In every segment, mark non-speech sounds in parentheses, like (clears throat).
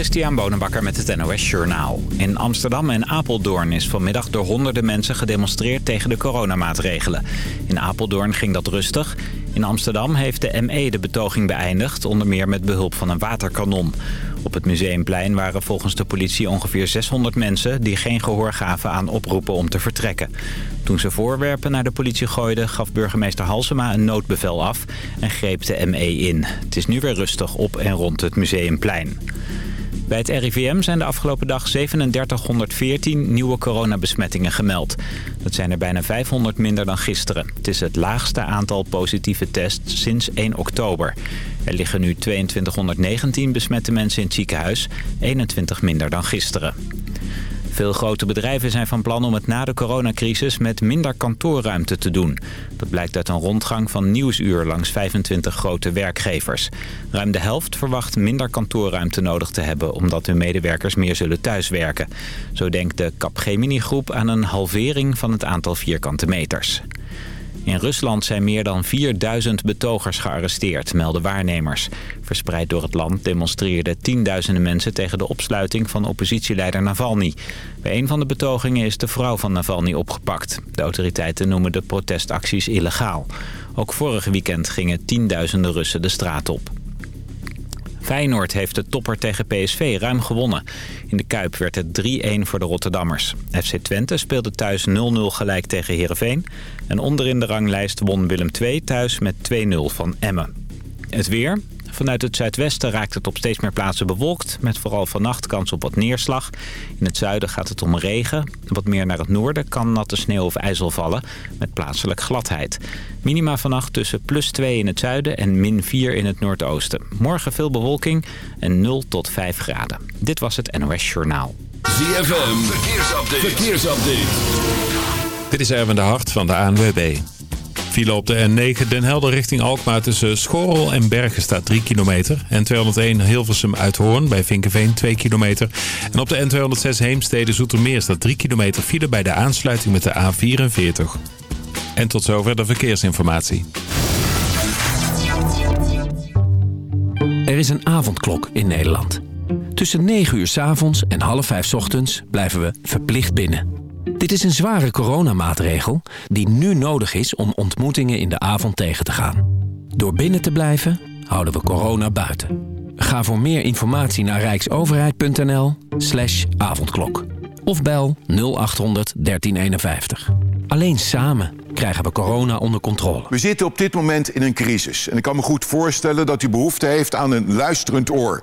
Christian Bonenbakker met het NOS Journaal. In Amsterdam en Apeldoorn is vanmiddag door honderden mensen gedemonstreerd tegen de coronamaatregelen. In Apeldoorn ging dat rustig. In Amsterdam heeft de ME de betoging beëindigd, onder meer met behulp van een waterkanon. Op het Museumplein waren volgens de politie ongeveer 600 mensen... die geen gehoor gaven aan oproepen om te vertrekken. Toen ze voorwerpen naar de politie gooiden... gaf burgemeester Halsema een noodbevel af en greep de ME in. Het is nu weer rustig op en rond het Museumplein. Bij het RIVM zijn de afgelopen dag 3714 nieuwe coronabesmettingen gemeld. Dat zijn er bijna 500 minder dan gisteren. Het is het laagste aantal positieve tests sinds 1 oktober. Er liggen nu 2219 besmette mensen in het ziekenhuis, 21 minder dan gisteren. Veel grote bedrijven zijn van plan om het na de coronacrisis met minder kantoorruimte te doen. Dat blijkt uit een rondgang van Nieuwsuur langs 25 grote werkgevers. Ruim de helft verwacht minder kantoorruimte nodig te hebben... omdat hun medewerkers meer zullen thuiswerken. Zo denkt de Capgemini groep aan een halvering van het aantal vierkante meters. In Rusland zijn meer dan 4000 betogers gearresteerd, melden waarnemers. Verspreid door het land demonstreerden tienduizenden mensen tegen de opsluiting van oppositieleider Navalny. Bij een van de betogingen is de vrouw van Navalny opgepakt. De autoriteiten noemen de protestacties illegaal. Ook vorig weekend gingen tienduizenden Russen de straat op. Feyenoord heeft de topper tegen PSV ruim gewonnen. In de Kuip werd het 3-1 voor de Rotterdammers. FC Twente speelde thuis 0-0 gelijk tegen Heerenveen. En onderin de ranglijst won Willem II thuis met 2-0 van Emmen. Het weer. Vanuit het zuidwesten raakt het op steeds meer plaatsen bewolkt... met vooral vannacht kans op wat neerslag. In het zuiden gaat het om regen. Wat meer naar het noorden kan natte sneeuw of ijzel vallen... met plaatselijk gladheid. Minima vannacht tussen plus 2 in het zuiden en min 4 in het noordoosten. Morgen veel bewolking en 0 tot 5 graden. Dit was het NOS Journaal. ZFM, verkeersupdate. verkeersupdate. Dit is Erwin de Hart van de ANWB. File op de N9 Den Helder richting Alkmaar tussen Schorrel en Bergen staat 3 kilometer. N201 Hilversum Uithoorn bij Vinkenveen 2 kilometer. En op de N206 Heemstede Zoetermeer staat 3 kilometer file bij de aansluiting met de A44. En tot zover de verkeersinformatie. Er is een avondklok in Nederland. Tussen 9 uur s avonds en half 5 s ochtends blijven we verplicht binnen. Dit is een zware coronamaatregel die nu nodig is om ontmoetingen in de avond tegen te gaan. Door binnen te blijven houden we corona buiten. Ga voor meer informatie naar rijksoverheid.nl slash avondklok. Of bel 0800 1351. Alleen samen krijgen we corona onder controle. We zitten op dit moment in een crisis. En ik kan me goed voorstellen dat u behoefte heeft aan een luisterend oor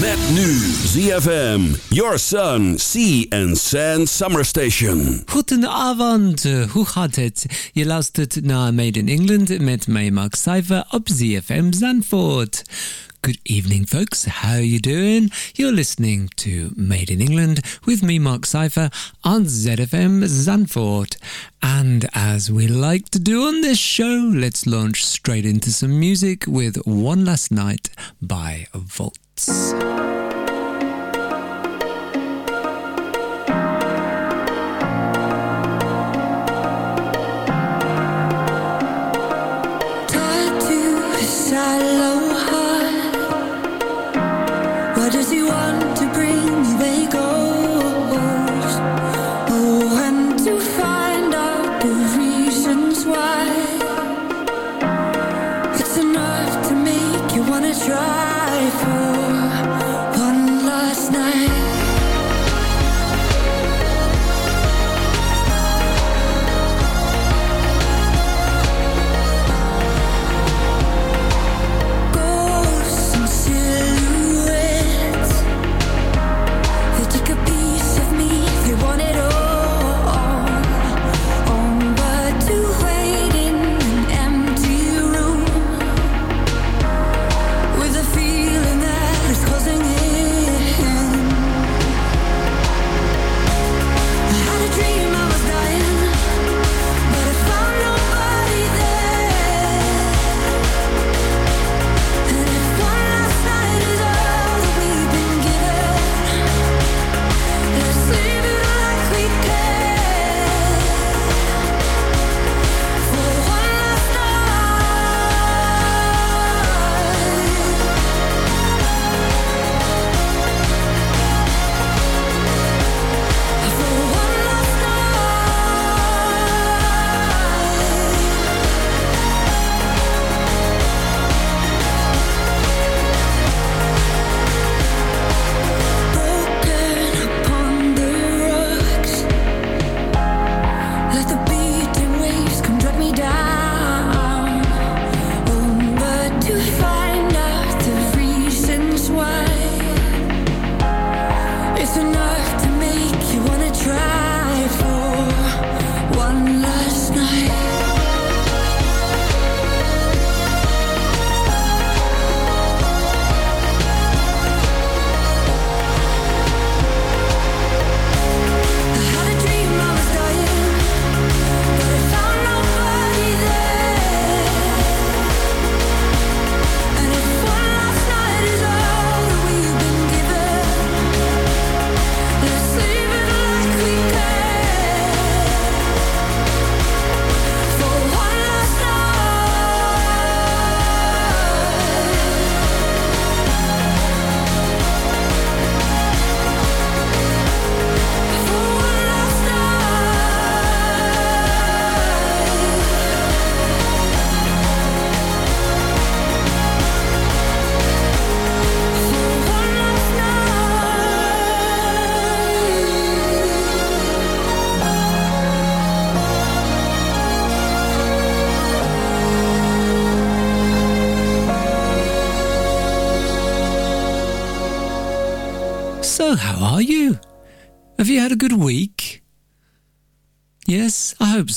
Met nu ZFM, Your Sun, Sea and Sand Summer Station. Goedenavond, hoe gaat het? Je luistert naar Made in England met mij Mark Cypher op ZFM Zandvoort. Good evening, folks. How are you doing? You're listening to Made in England with me, Mark Cypher, on ZFM Zandvoort. And as we like to do on this show, let's launch straight into some music with One Last Night by Vaults.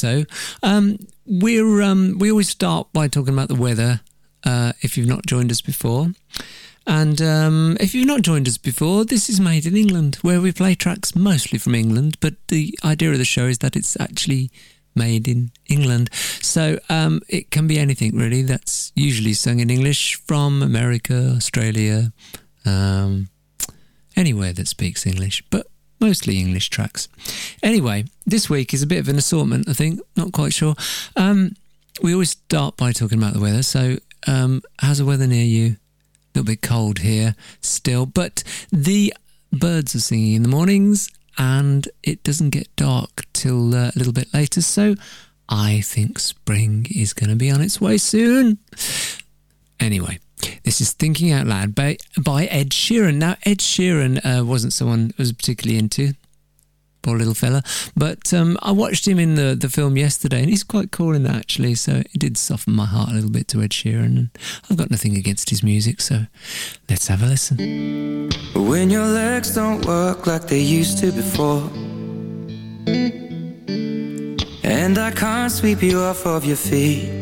So. Um, we're um, we always start by talking about the weather. Uh, if you've not joined us before, and um, if you've not joined us before, this is Made in England, where we play tracks mostly from England. But the idea of the show is that it's actually made in England, so um, it can be anything really. That's usually sung in English from America, Australia, um, anywhere that speaks English, but mostly English tracks. Anyway, this week is a bit of an assortment, I think, not quite sure. Um, we always start by talking about the weather. So, um, how's the weather near you? A little bit cold here still, but the birds are singing in the mornings and it doesn't get dark till uh, a little bit later. So, I think spring is going to be on its way soon. Anyway, this is Thinking Out Loud by, by Ed Sheeran. Now, Ed Sheeran uh, wasn't someone I was particularly into, poor little fella, but um, I watched him in the, the film yesterday and he's quite cool in that actually, so it did soften my heart a little bit to Ed Sheeran. And I've got nothing against his music, so let's have a listen. When your legs don't work like they used to before. And I can't sweep you off of your feet.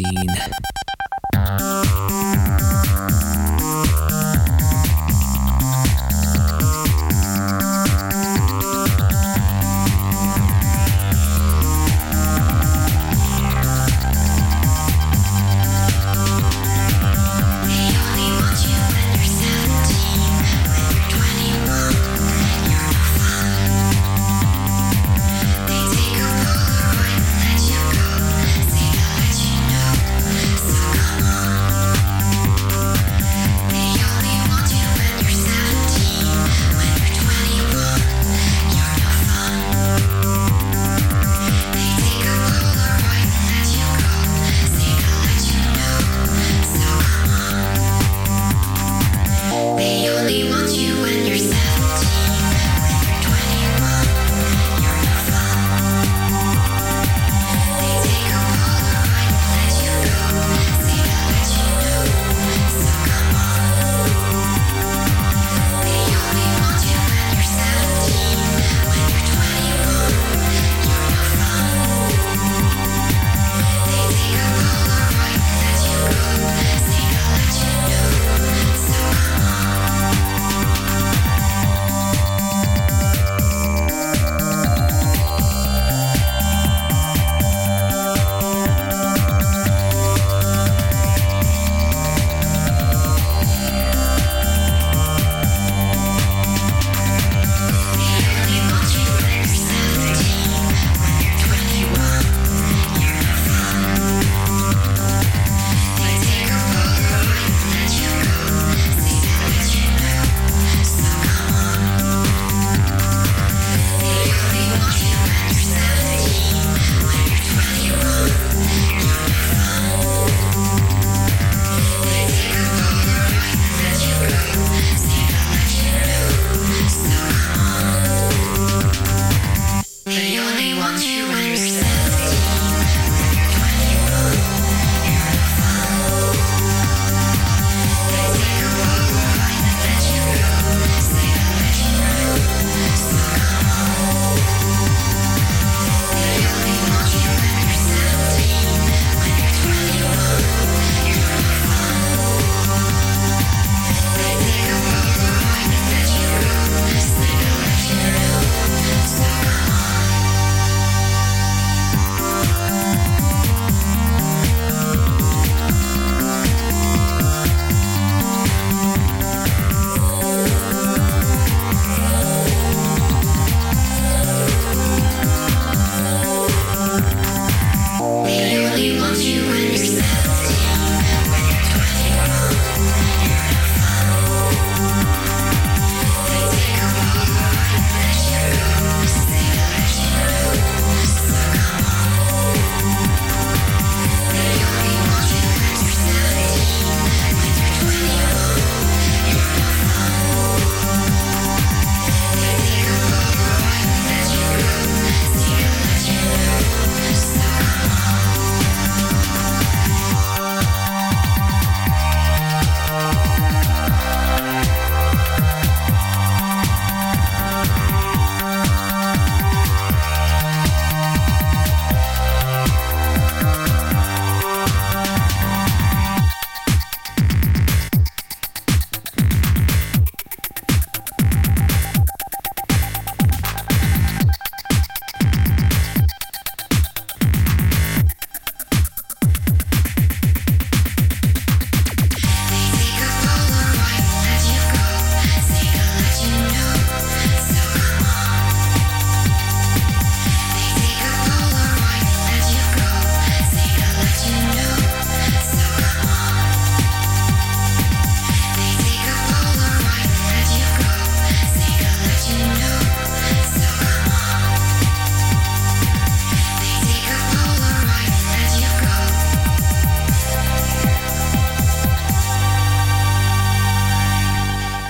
scene.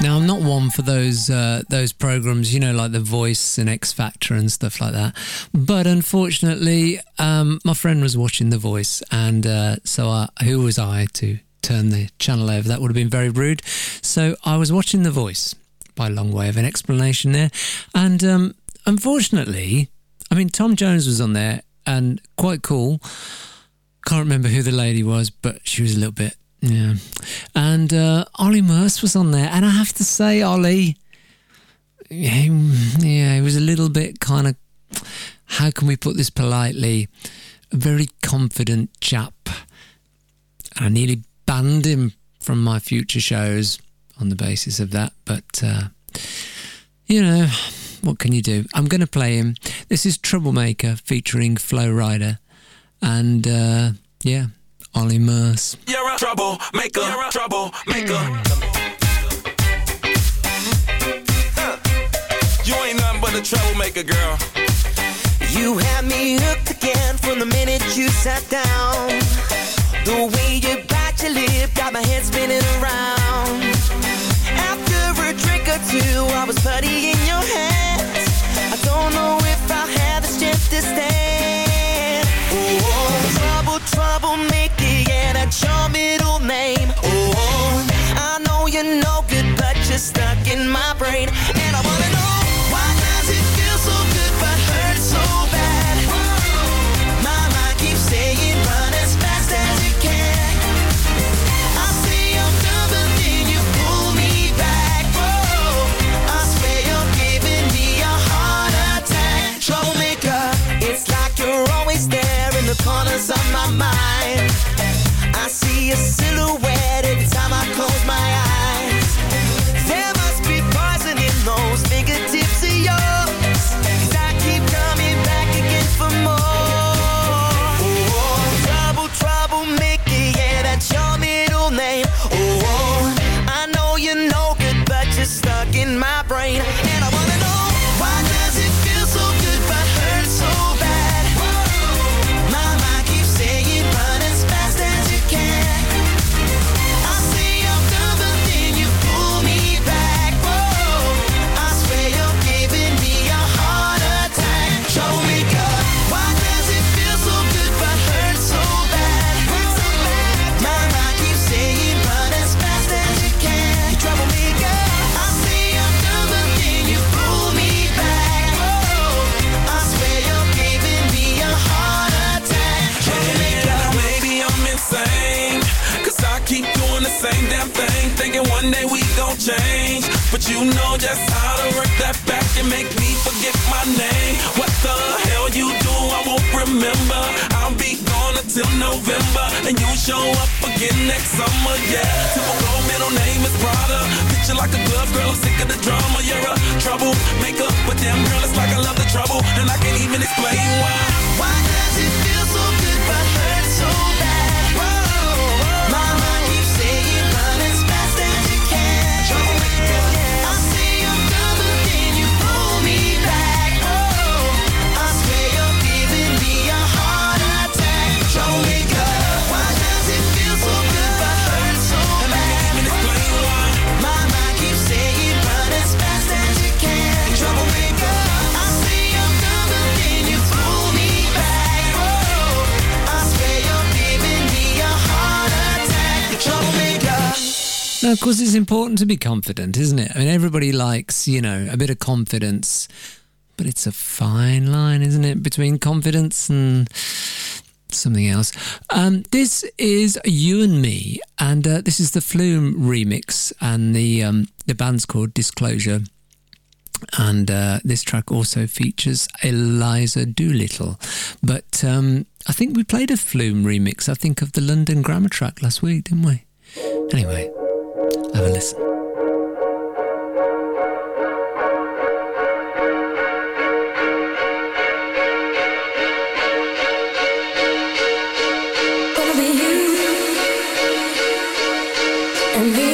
Now, I'm not one for those uh, those programs, you know, like The Voice and X Factor and stuff like that. But unfortunately, um, my friend was watching The Voice, and uh, so I, who was I to turn the channel over? That would have been very rude. So I was watching The Voice, by a long way of an explanation there, and um, unfortunately, I mean, Tom Jones was on there and quite cool. Can't remember who the lady was, but she was a little bit yeah. And uh, Olly Murs was on there. And I have to say, Ollie, yeah, yeah, he was a little bit kind of, how can we put this politely? A very confident chap. And I nearly banned him from my future shows on the basis of that. But, uh, you know, what can you do? I'm going to play him. This is Troublemaker featuring Flo Rida. And, uh, yeah, Olly Murs. You're a troublemaker, You're a troublemaker. Hmm. You ain't nothing but a troublemaker, girl. You had me hooked again from the minute you sat down. The way you bite your lip got my head spinning around. After a drink or two, I was putty in your hands. I don't know if I have the strength to stand. Trouble, it, yeah, that's your middle name. Oh, I know you're no good, but you're stuck in my brain. And I wanna know, why does it feel so good but hurt so bad? My mind keeps saying run as fast as you can. I say I'm done, but then you pull me back. Whoa, I swear you're giving me a heart attack. Troublemaker, it's like you're always there the corners of my mind. I see a you know just how to work that back and make me forget my name. What the hell you do, I won't remember. I'll be gone until November. And you show up again next summer, yeah. Typical middle name is Prada. Picture like a glove, girl, I'm sick of the drama. You're a troublemaker. But damn, girl, it's like I love the trouble. And I can't even explain why. Why does it Of course, it's important to be confident, isn't it? I mean, everybody likes, you know, a bit of confidence, but it's a fine line, isn't it, between confidence and something else. Um, this is You and Me, and uh, this is the Flume remix, and the um, the band's called Disclosure. And uh, this track also features Eliza Doolittle. But um, I think we played a Flume remix, I think, of the London Grammar track last week, didn't we? Anyway, have a listen. Gonna be you and me.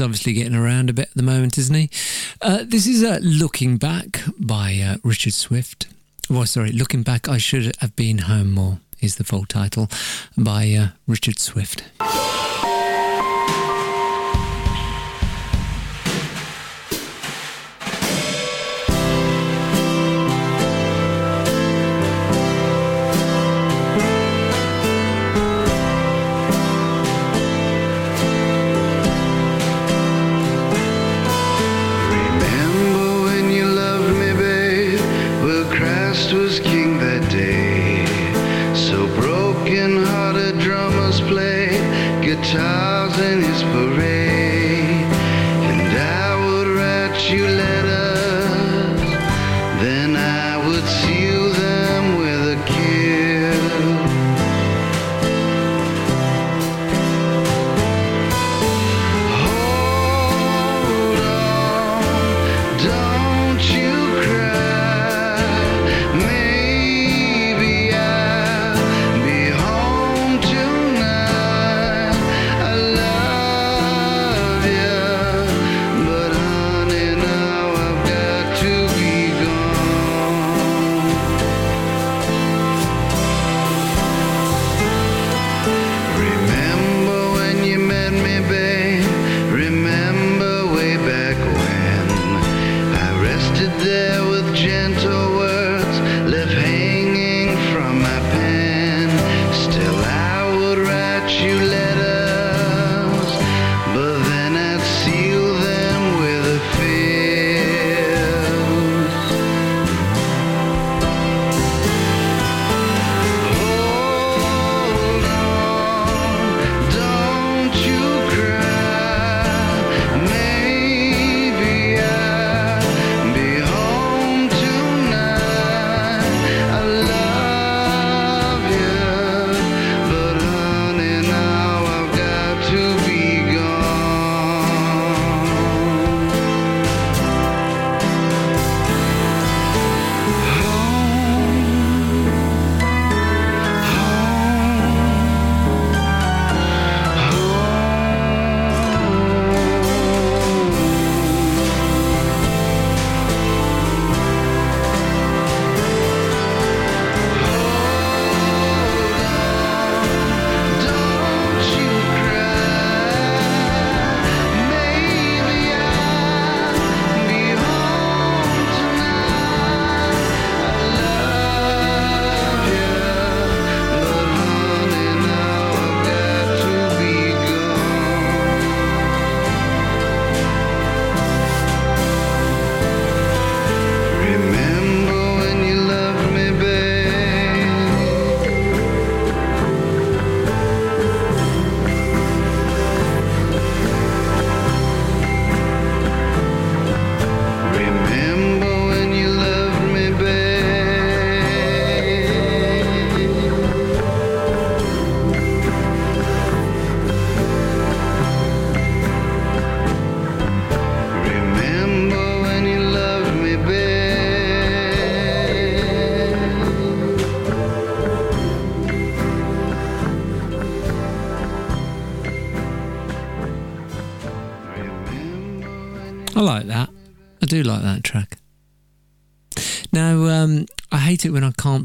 Obviously getting around a bit at the moment, isn't he? Uh, this is uh, Looking Back by uh, Richard Swift. Well, sorry, Looking Back, I Should Have Been Home More is the full title by uh, Richard Swift.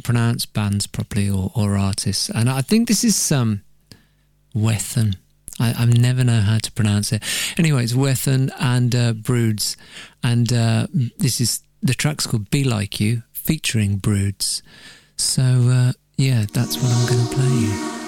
pronounce bands properly or, or artists. And I think this is some Whethan. I, I never know how to pronounce it. Anyway, it's Whethan and uh, Broods. And uh, this is the track's called Be Like You featuring Broods. So, uh, yeah, that's what I'm going to play you.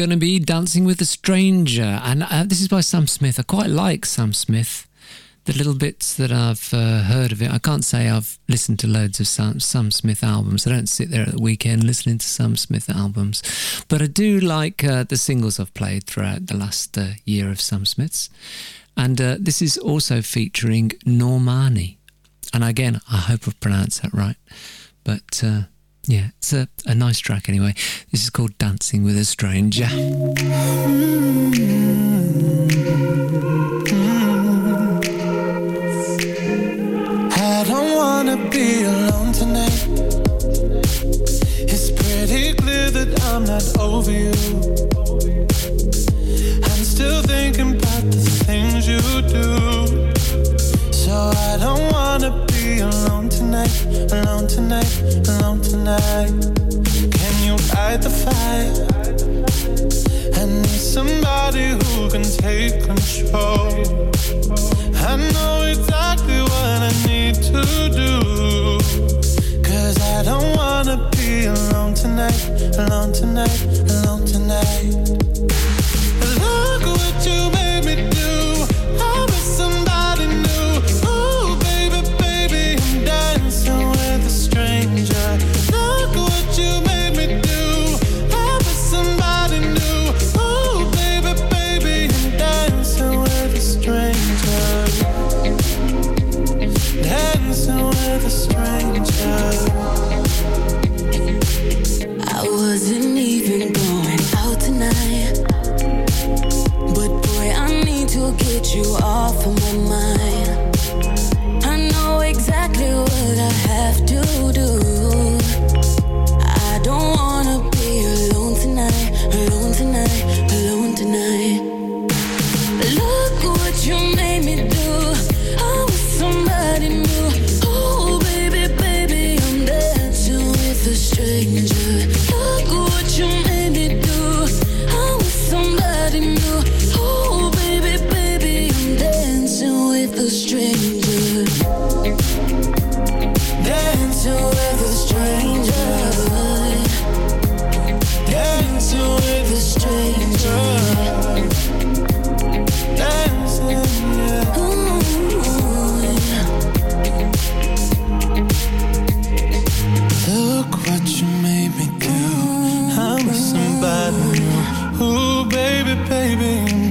Going to be Dancing with a Stranger, and uh, this is by Sam Smith. I quite like Sam Smith. The little bits that I've uh, heard of it, I can't say I've listened to loads of Sam, Sam Smith albums. I don't sit there at the weekend listening to Sam Smith albums, but I do like uh, the singles I've played throughout the last uh, year of Sam Smith's. And uh, this is also featuring Normani. And again, I hope I've pronounced that right. But uh, yeah, it's a, a nice track anyway. This is called Dancing with a Stranger. I don't wanna be alone tonight. It's pretty clear that I'm not over you. I'm still thinking about the things you do. Alone tonight, alone tonight, alone tonight. Can you fight the fire? I need somebody who can take control. I know exactly what I need to do. Cause I don't wanna be alone tonight, alone tonight.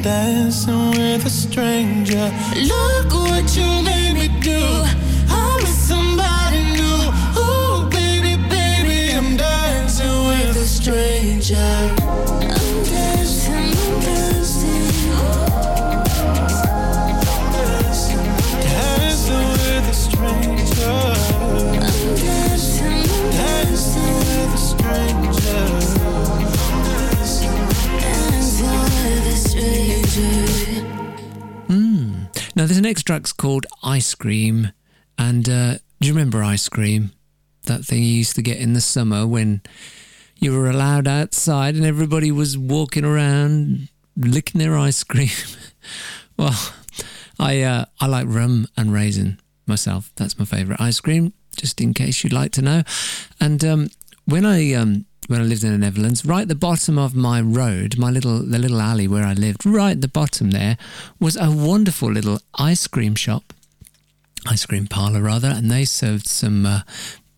Dancing with a stranger. Look what you made This next track's called Ice Cream. And uh, do you remember ice cream? That thing you used to get in the summer when you were allowed outside and everybody was walking around licking their ice cream. (laughs) well, I uh, I like rum and raisin myself. That's my favourite ice cream. Just in case you'd like to know. And um, when I um, when I lived in the Netherlands, right at the bottom of my road, my little the little alley where I lived, right at the bottom there was a wonderful little ice cream shop, ice cream parlor rather, and they served some uh,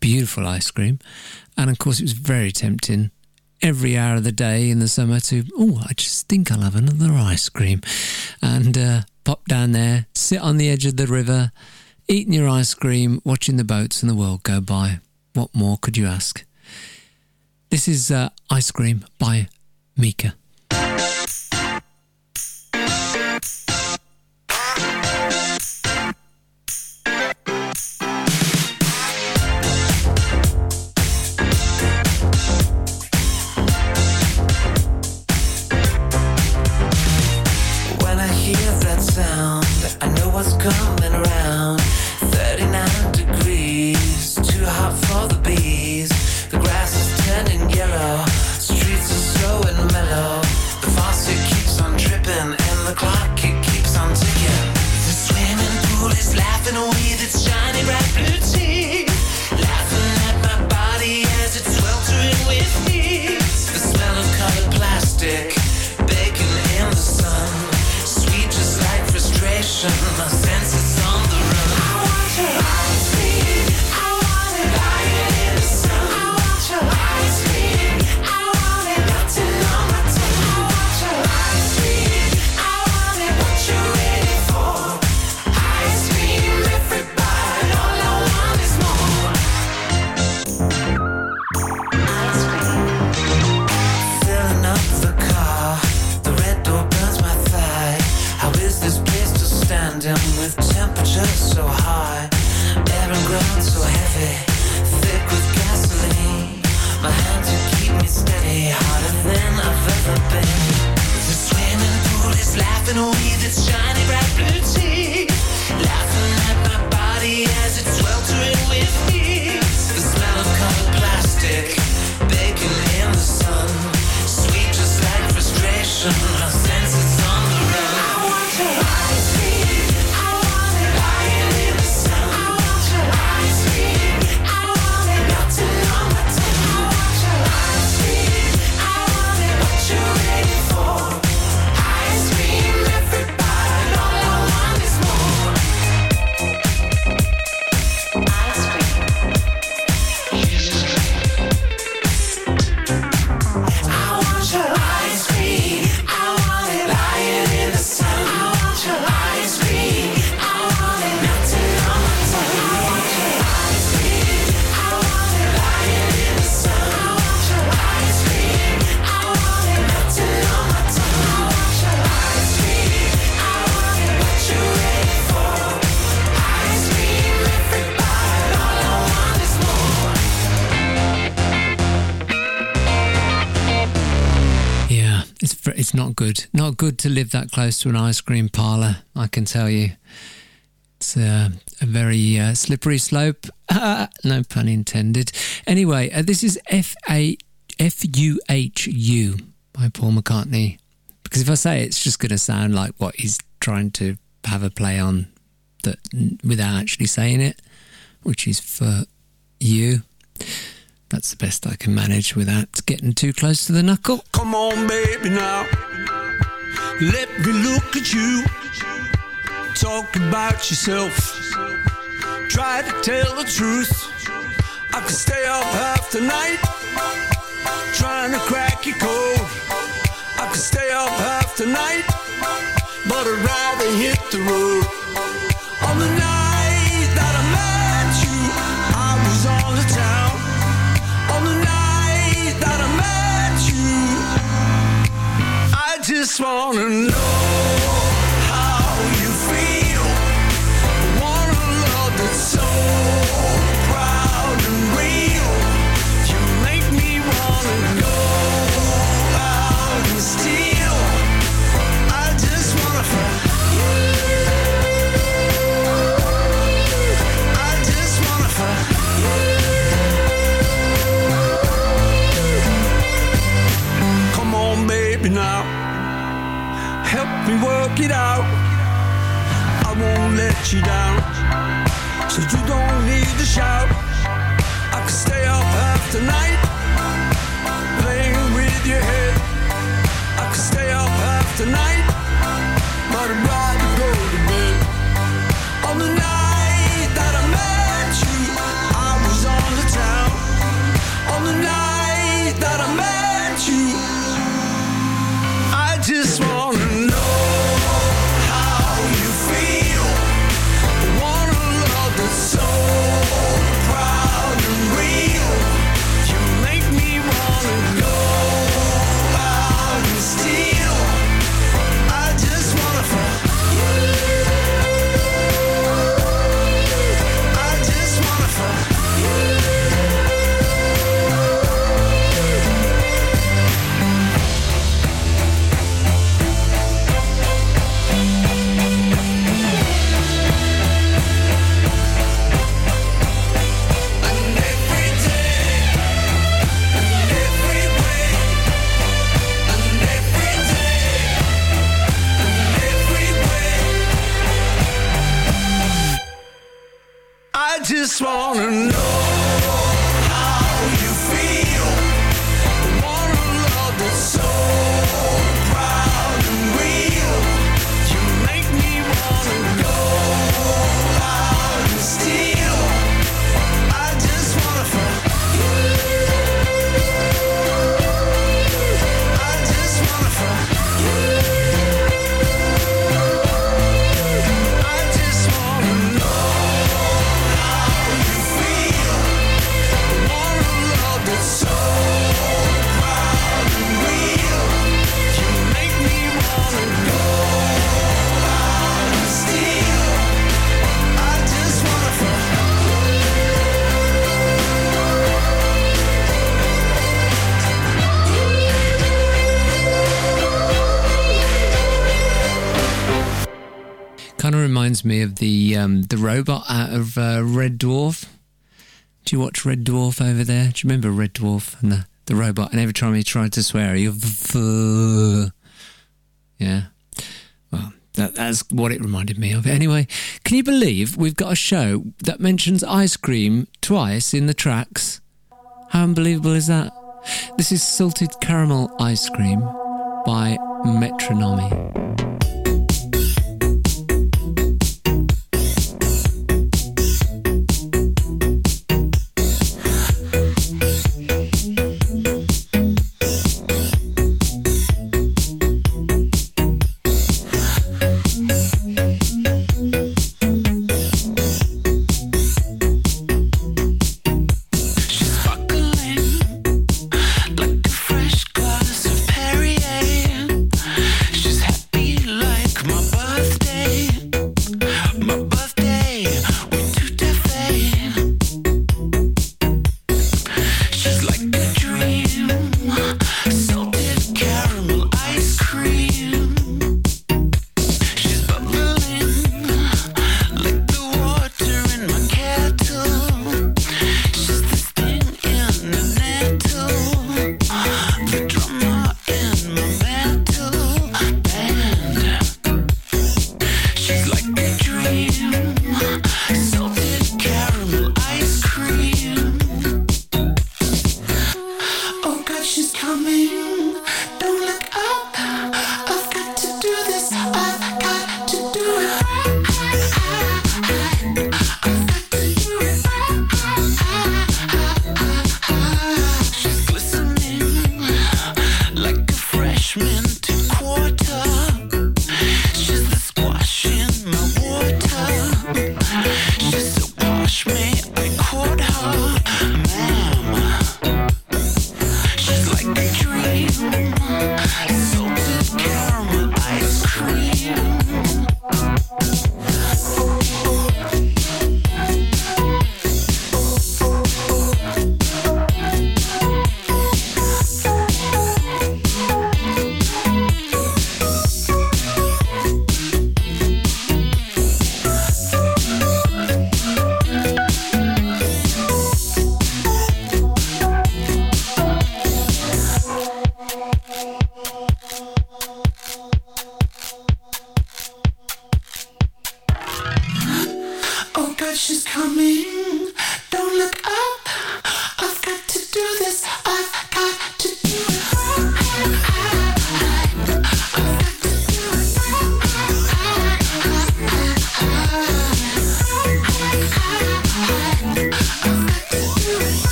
beautiful ice cream. And of course, it was very tempting every hour of the day in the summer to, oh, I just think I'll have another ice cream. And uh, pop down there, sit on the edge of the river, eating your ice cream, watching the boats and the world go by. What more could you ask? This is uh, Ice Cream by Mika. When I hear that sound, I know what's coming good. Not good to live that close to an ice cream parlor, I can tell you. It's uh, a, very uh, slippery slope. (laughs) no pun intended. Anyway, uh, this is F A F U H U by Paul McCartney. Because if I say it, it's just going to sound like what he's trying to have a play on that without actually saying it, which is for you. That's the best I can manage without getting too close to the knuckle. Come on, baby, now. Let me look at you. Talk about yourself. Try to tell the truth. I could stay up half the night. Trying to crack your code. I could stay up half the night. But I'd rather hit the road. On the night. just wanna know. Me of the um, the robot out of uh, Red Dwarf. Do you watch Red Dwarf over there? Do you remember Red Dwarf and the, the robot? And every time he tried to swear, he yeah. Well, that, that's what it reminded me of. Anyway, can you believe we've got a show that mentions ice cream twice in the tracks? How unbelievable is that? This is salted caramel ice cream by Metronomy.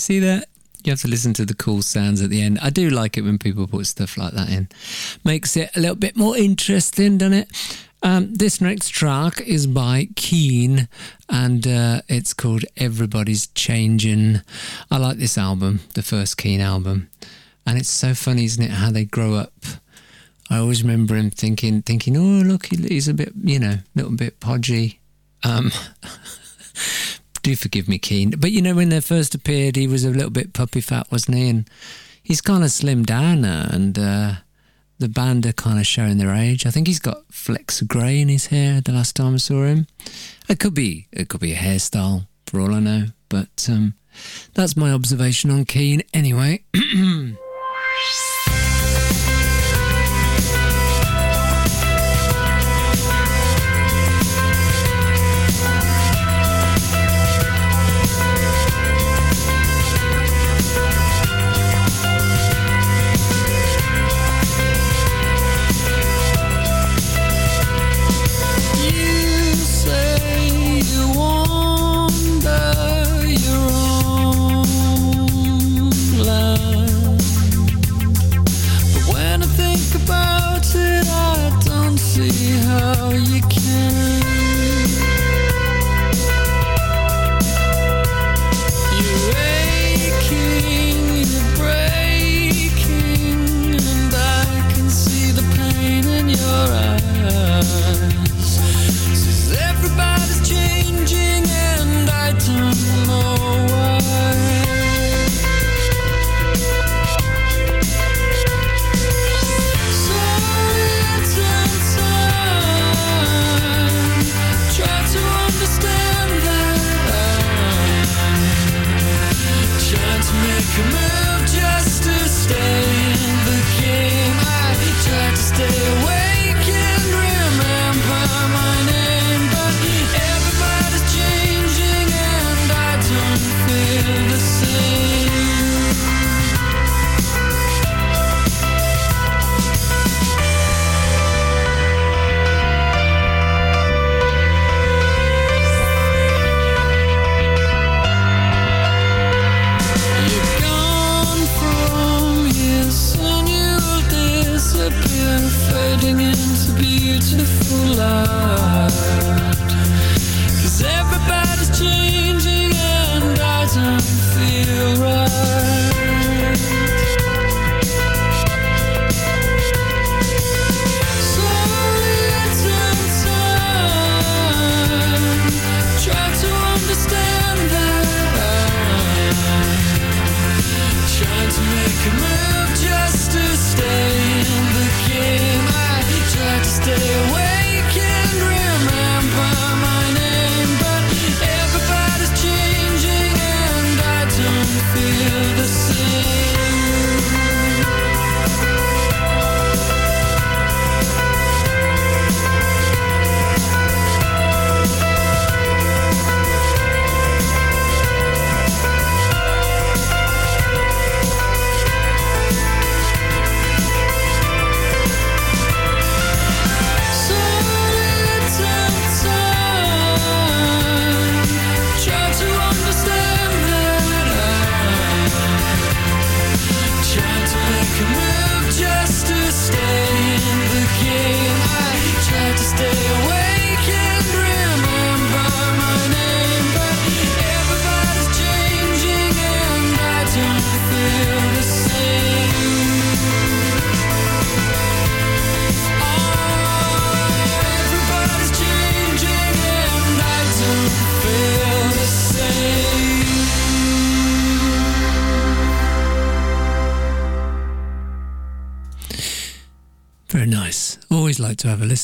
See that? You have to listen to the cool sounds at the end. I do like it when people put stuff like that in. Makes it a little bit more interesting, doesn't it? Um, this next track is by Keane and uh, it's called Everybody's Changing. I like this album, the first Keane album. And it's so funny, isn't it, how they grow up. I always remember him thinking, thinking, oh, look, he's a bit, you know, a little bit podgy. Um, (laughs) do forgive me, Keane. But you know, when they first appeared, he was a little bit puppy fat, wasn't he? And he's kind of slimmed down now, and uh, the band are kind of showing their age. I think he's got flecks of grey in his hair. The last time I saw him, it could be it could be a hairstyle for all I know. But um, that's my observation on Keane. Anyway. (clears throat)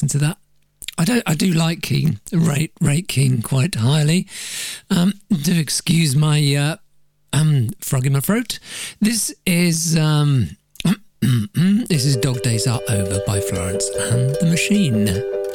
listen to that. I don't. I do like King, rate rate King quite highly. Um, do excuse my uh, um, frog in my throat. This is um, (clears throat) this is Dog Days Are Over by Florence and the Machine.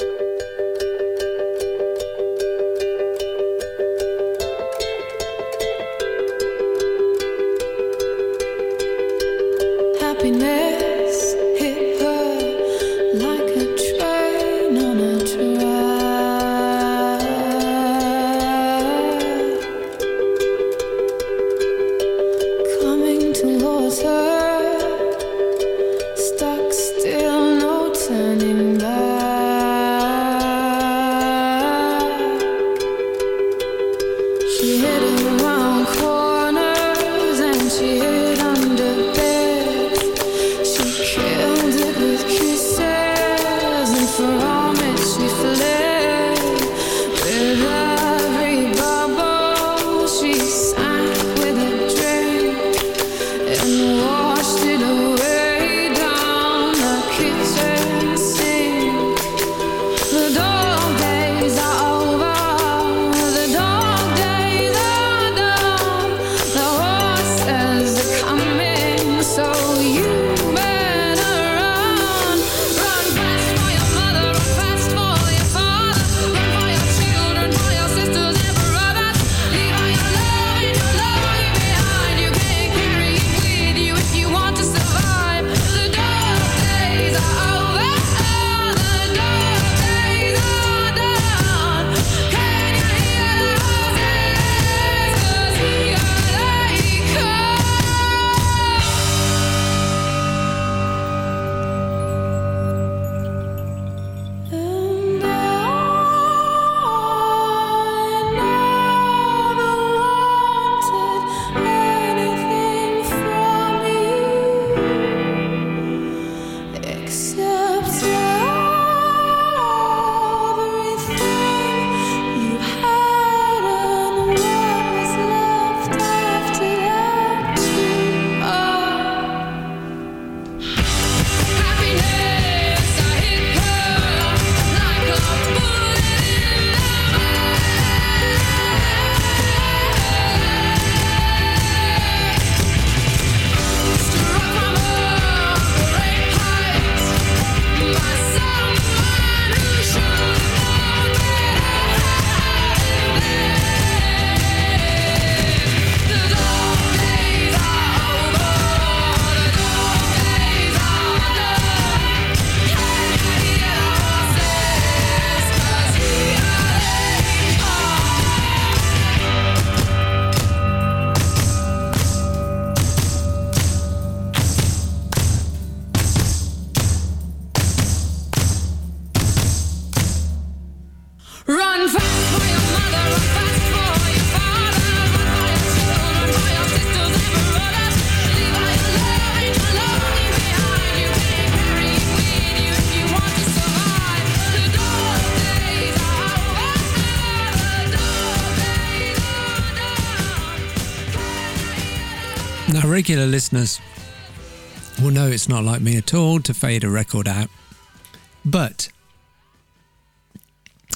Regular listeners will know it's not like me at all to fade a record out. But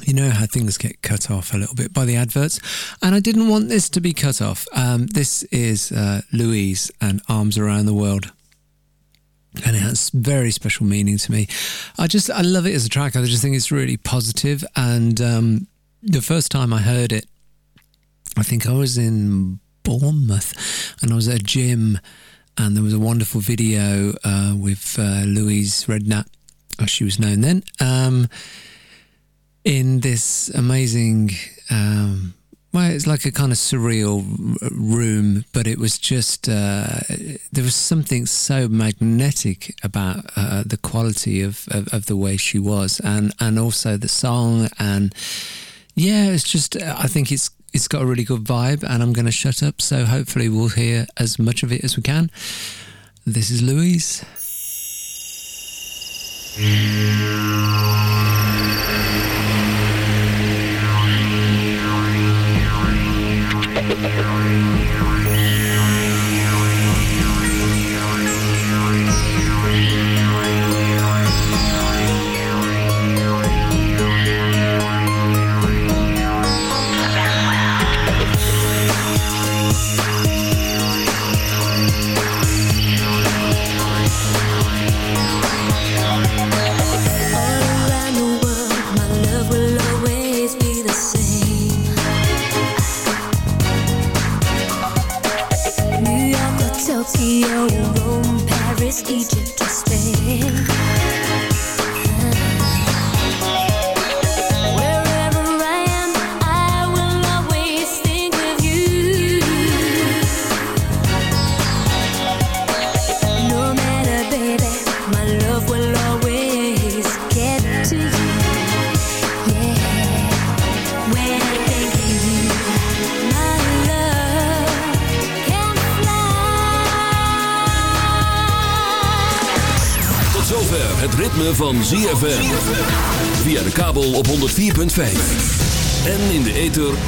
you know how things get cut off a little bit by the adverts, and I didn't want this to be cut off. Um, this is uh, Louise and Arms Around the World. And it has very special meaning to me. I just, I love it as a track. I just think it's really positive. And um, the first time I heard it, I think I was in Bournemouth and I was at a gym and there was a wonderful video uh, with uh, Louise Redknapp, as she was known then, um, in this amazing, um, well, it's like a kind of surreal room, but it was just, uh, there was something so magnetic about uh, the quality of, of, of the way she was and, and also the song and yeah, it's just I think it's it's got a really good vibe, and I'm going to shut up. So hopefully we'll hear as much of it as we can. This is Louise.